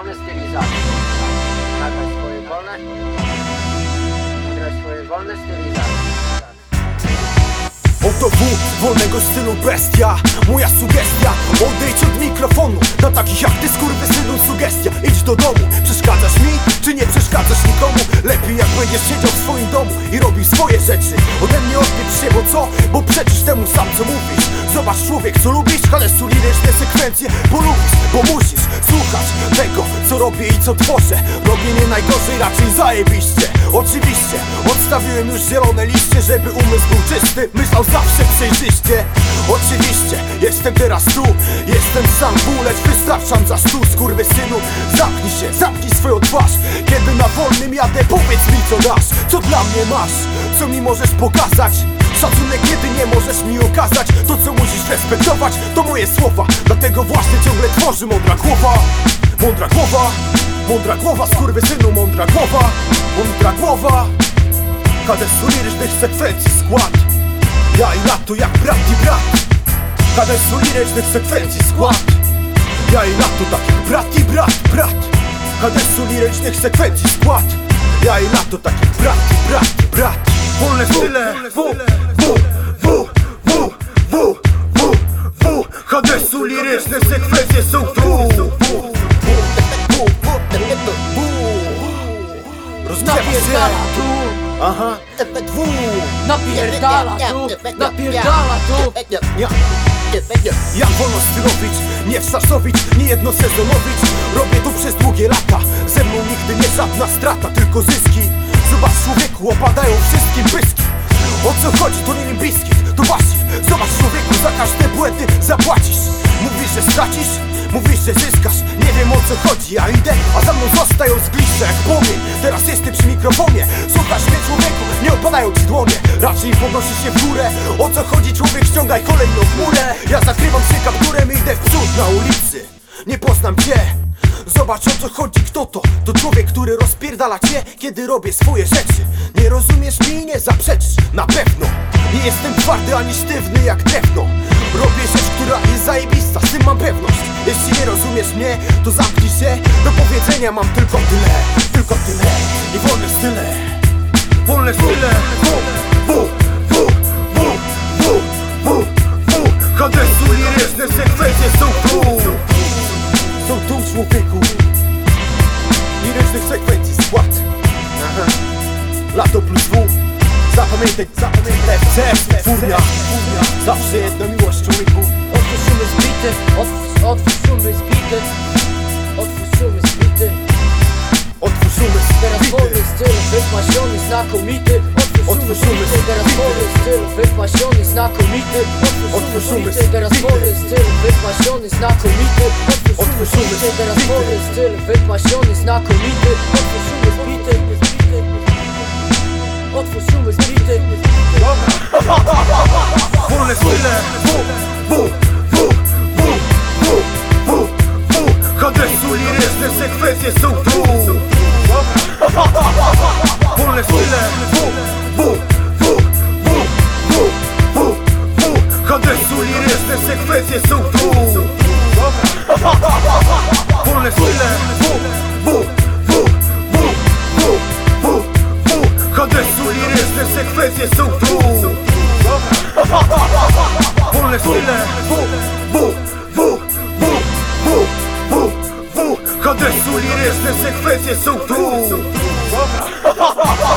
wolne stylizacje. Nagraj swoje wolne. Nagraj swoje wolne stylizacje. Oto W, wolnego stylu bestia. Moja sugestia, odejdź od mikrofonu. Na takich jak ty skurwysynu sugestia. Idź do domu, przeszkadzasz mi, czy nie przeszkadzasz nikomu? Lepiej jak będziesz siedział w swoim domu i robił swoje rzeczy. Ode mnie odbierz się, bo co? Bo przeczysz temu sam co mówisz. Zobacz człowiek, co lubisz, ale liryczne sekwencje. Bo lubisz, bo musisz. Co robię i co tworzę? Robię nie najgorzej, raczej zajebiście. Oczywiście, odstawiłem już zielone liście, żeby umysł był czysty Myślał zawsze przejrzyście. Oczywiście, jestem teraz tu Jestem sam tu, lecz wystarczam za stół synu Zamknij się, zamknij swoją twarz. Kiedy na wolnym jadę, powiedz mi co dasz Co dla mnie masz, co mi możesz pokazać. Szacunek, kiedy nie możesz mi okazać respektować, to moje słowa. Dlatego właśnie ciągle tworzy mądra głowa. Mądra głowa, mądra głowa synu, mądra głowa Mądra głowa. Kadesu lirycznych sekwencji skład. Ja i lato jak brat i brat. Kadesu lirycznych sekwencji skład. Ja i lato tak brat i brat, brat. Kadesu lirycznych sekwencji skład. Ja i lato tak brat i brat, brat. Wolne style, w, w, Napierdala tu, Aha, dwu napierdala tu, napierdala tu. Ja wolno stylowić, nie wsarzowić, nie jednosezonowić Robię to przez długie lata. Ze mną nigdy nie żadna strata, tylko zyski. Zobacz człowieku, opadają wszystkim pyski. O co chodzi, to nie limbijski, to wasif Zobacz człowieku, za każde błędy zapłacisz. Mówisz, że stracisz? Mówisz, że zyskasz. Nie wiem o co chodzi, ja idę, a za mną zostają zgliszcze jak płomień. Teraz jestem przy mikrofonie. Słuchasz mnie człowieku, nie opadają ci dłonie. Raczej podnosi się w górę. O co chodzi człowiek, ściągaj kolejną chmurę Ja zakrywam się kapturem i idę w przód na ulicy. Nie poznam cię. Zobacz o co chodzi, kto to? To człowiek, który rozpierdala cię, kiedy robię swoje rzeczy. Nie rozumiesz mi, nie zaprzeczysz, na pewno. Nie jestem twardy ani sztywny jak drewno. Robię rzecz, która jest zajebista, Jeśli nie rozumiesz mnie, to zamknij się Do powiedzenia mam tylko tyle, tylko tyle I wolne style Wolne style W, w, w, w, w, w, w Kadesu liryczne sekwencje są tu Są tu człowieku Lirycznych sekwencji skład Aha. Lato plus W Zapamiętaj, zapamiętaj FC, furia Zawsze jedna miłość człowieku Szumy zbity, otwórz, otwórz szumy zbity. Otwórz szumy zbity. Otwórz umysł, Teraz bity. wolny styl, wypasiony, znakomity Otwórz szumy teraz bity. wolny styl, wypasiony, znakomity Otwórz szumy teraz bity. wolny styl, wypasiony, znakomity Otwórz szumy teraz bity. wolny styl, wypasiony, znakomity Otwórz szumy zbity Otwórz szumy zbity Wolne style liryczne sekwencje są tu